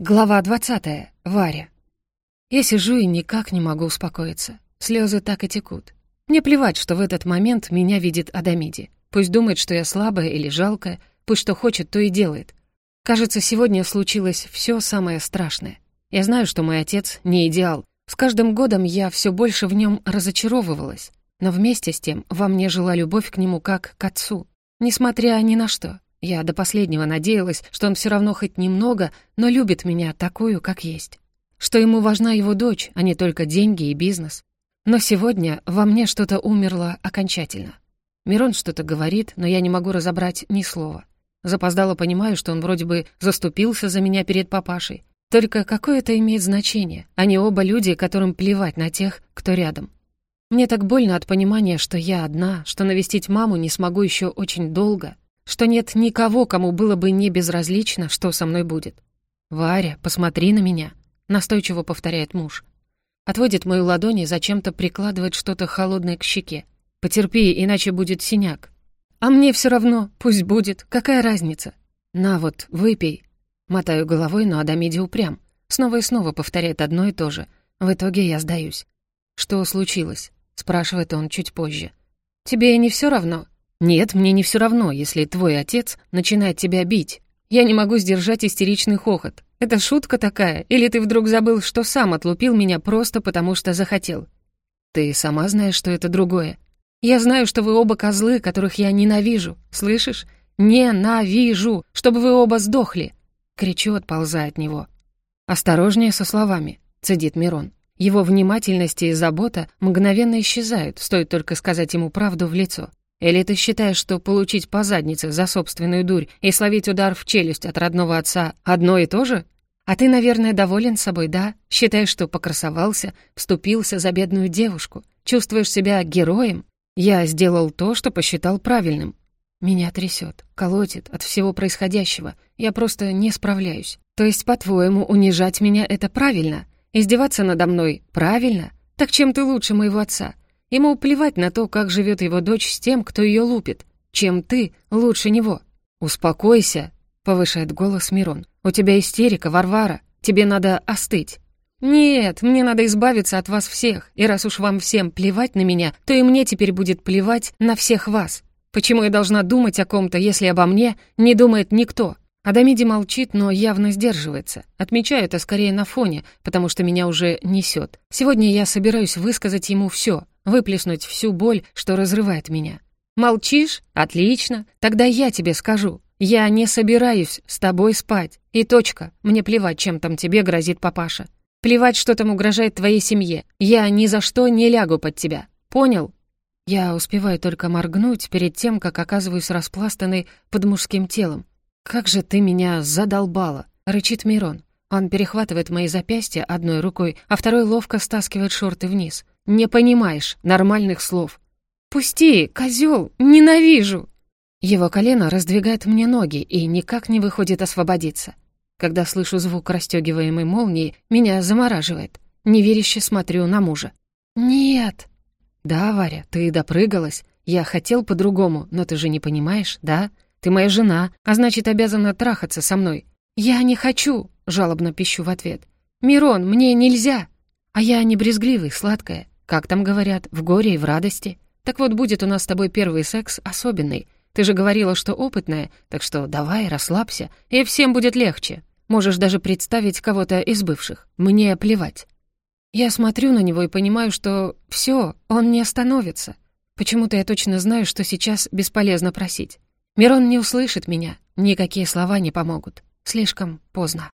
Глава 20. Варя. Я сижу и никак не могу успокоиться. Слезы так и текут. Мне плевать, что в этот момент меня видит Адамиди. Пусть думает, что я слабая или жалкая, пусть что хочет, то и делает. Кажется, сегодня случилось все самое страшное. Я знаю, что мой отец не идеал. С каждым годом я все больше в нем разочаровывалась. Но вместе с тем во мне жила любовь к нему как к отцу. Несмотря ни на что. Я до последнего надеялась, что он все равно хоть немного, но любит меня такую, как есть. Что ему важна его дочь, а не только деньги и бизнес. Но сегодня во мне что-то умерло окончательно. Мирон что-то говорит, но я не могу разобрать ни слова. Запоздало понимаю, что он вроде бы заступился за меня перед папашей. Только какое это имеет значение? Они оба люди, которым плевать на тех, кто рядом. Мне так больно от понимания, что я одна, что навестить маму не смогу еще очень долго — что нет никого, кому было бы не безразлично, что со мной будет. «Варя, посмотри на меня», — настойчиво повторяет муж. Отводит мою ладонь и зачем-то прикладывает что-то холодное к щеке. «Потерпи, иначе будет синяк». «А мне все равно, пусть будет, какая разница?» «На вот, выпей». Мотаю головой, но Адамиди упрям. Снова и снова повторяет одно и то же. В итоге я сдаюсь. «Что случилось?» — спрашивает он чуть позже. «Тебе не все равно?» «Нет, мне не все равно, если твой отец начинает тебя бить. Я не могу сдержать истеричный хохот. Это шутка такая, или ты вдруг забыл, что сам отлупил меня просто потому, что захотел? Ты сама знаешь, что это другое. Я знаю, что вы оба козлы, которых я ненавижу. Слышишь? Ненавижу, чтобы вы оба сдохли!» Кричу, отползая от него. «Осторожнее со словами», — цедит Мирон. Его внимательность и забота мгновенно исчезают, стоит только сказать ему правду в лицо. Или ты считаешь, что получить по заднице за собственную дурь и словить удар в челюсть от родного отца одно и то же? А ты, наверное, доволен собой, да? Считаешь, что покрасовался, вступился за бедную девушку? Чувствуешь себя героем? Я сделал то, что посчитал правильным. Меня трясет, колотит от всего происходящего. Я просто не справляюсь. То есть, по-твоему, унижать меня — это правильно? Издеваться надо мной — правильно? Так чем ты лучше моего отца? Ему плевать на то, как живет его дочь с тем, кто ее лупит. Чем ты лучше него. «Успокойся», — повышает голос Мирон. «У тебя истерика, Варвара. Тебе надо остыть». «Нет, мне надо избавиться от вас всех, и раз уж вам всем плевать на меня, то и мне теперь будет плевать на всех вас. Почему я должна думать о ком-то, если обо мне не думает никто?» Адамиди молчит, но явно сдерживается. Отмечаю это скорее на фоне, потому что меня уже несет. Сегодня я собираюсь высказать ему все, выплеснуть всю боль, что разрывает меня. Молчишь? Отлично. Тогда я тебе скажу. Я не собираюсь с тобой спать. И точка. Мне плевать, чем там тебе грозит папаша. Плевать, что там угрожает твоей семье. Я ни за что не лягу под тебя. Понял? Я успеваю только моргнуть перед тем, как оказываюсь распластанной под мужским телом. «Как же ты меня задолбала!» — рычит Мирон. Он перехватывает мои запястья одной рукой, а второй ловко стаскивает шорты вниз. Не понимаешь нормальных слов. «Пусти, козел, ненавижу!» Его колено раздвигает мне ноги и никак не выходит освободиться. Когда слышу звук расстегиваемой молнии, меня замораживает. Неверяще смотрю на мужа. «Нет!» «Да, Варя, ты допрыгалась. Я хотел по-другому, но ты же не понимаешь, да? Ты моя жена, а значит, обязана трахаться со мной». «Я не хочу!» — жалобно пищу в ответ. «Мирон, мне нельзя!» «А я не брезгливый, сладкая. Как там говорят, в горе и в радости? Так вот, будет у нас с тобой первый секс особенный. Ты же говорила, что опытная, так что давай, расслабься, и всем будет легче. Можешь даже представить кого-то из бывших. Мне плевать. Я смотрю на него и понимаю, что все, он не остановится. Почему-то я точно знаю, что сейчас бесполезно просить. Мирон не услышит меня, никакие слова не помогут. Слишком поздно.